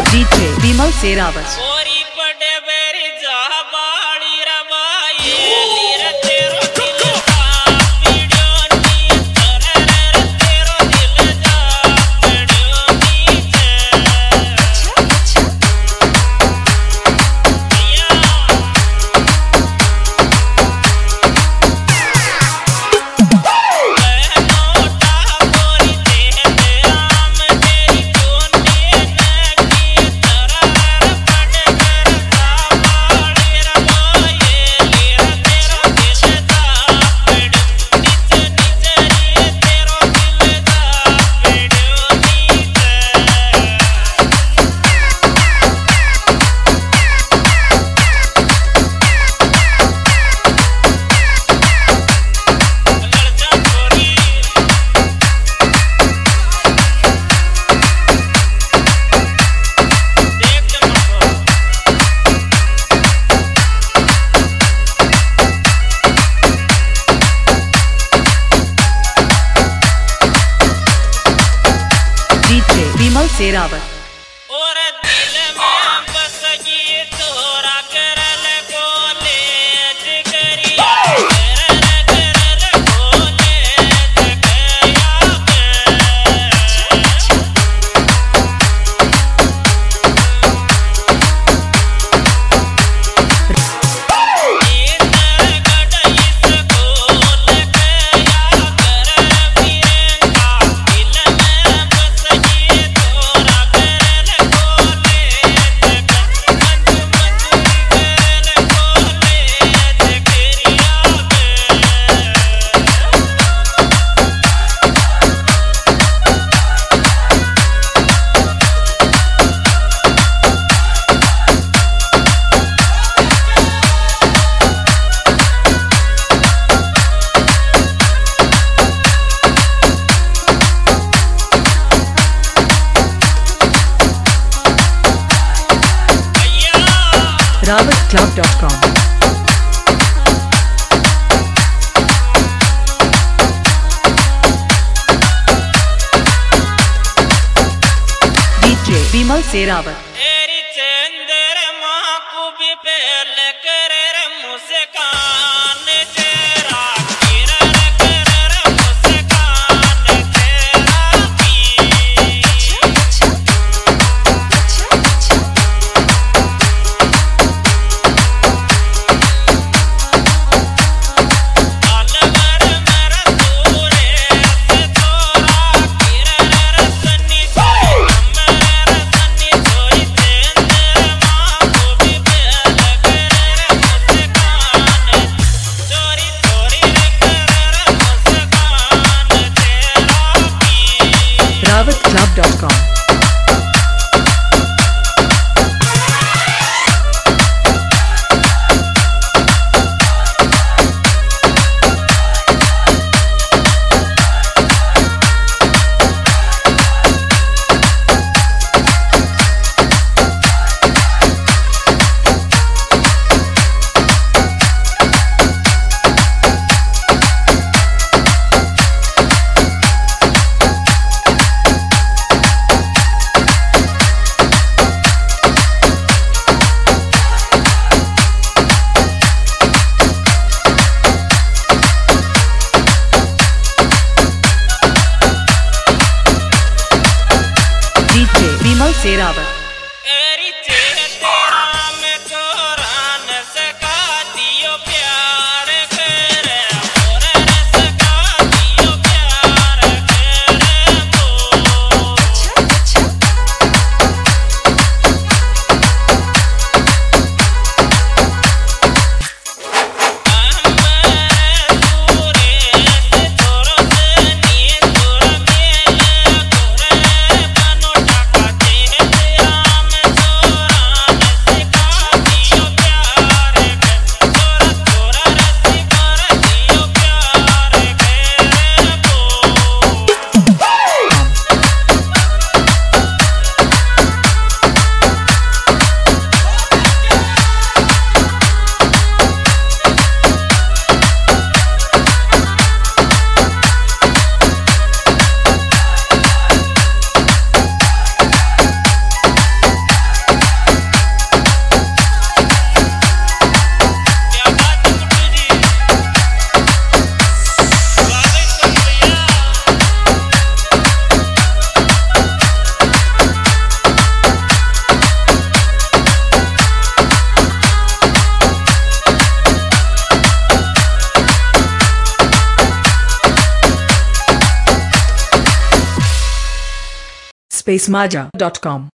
जीत थे Vimal Sehrawat. DJ Vimal Rawat club dot com சேராவர். spacemaja.com